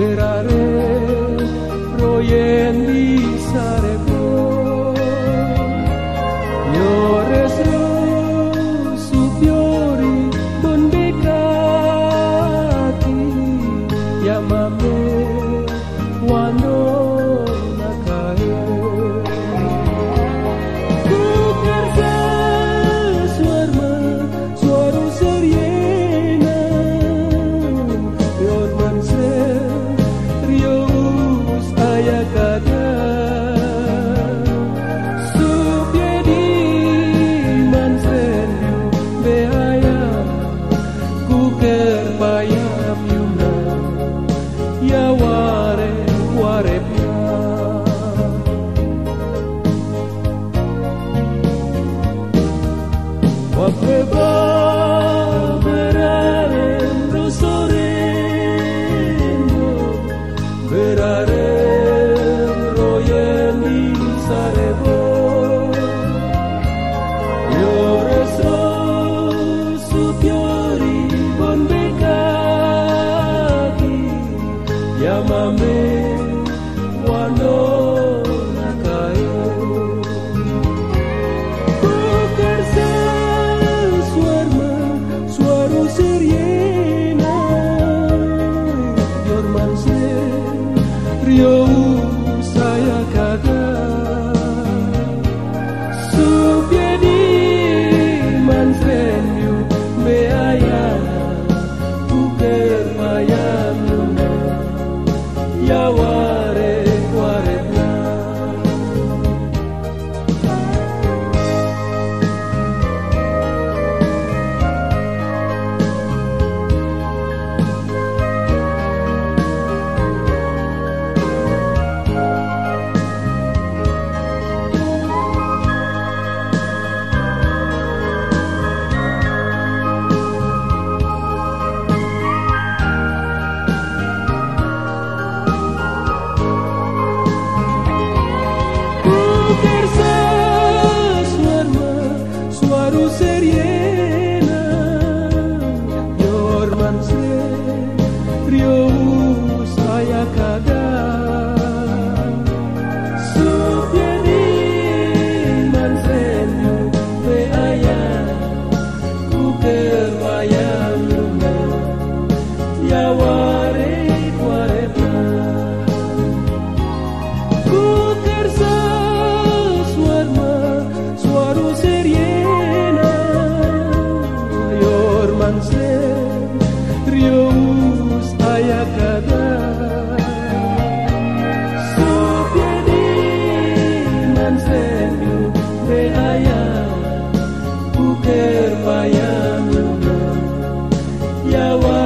berare verare Yahweh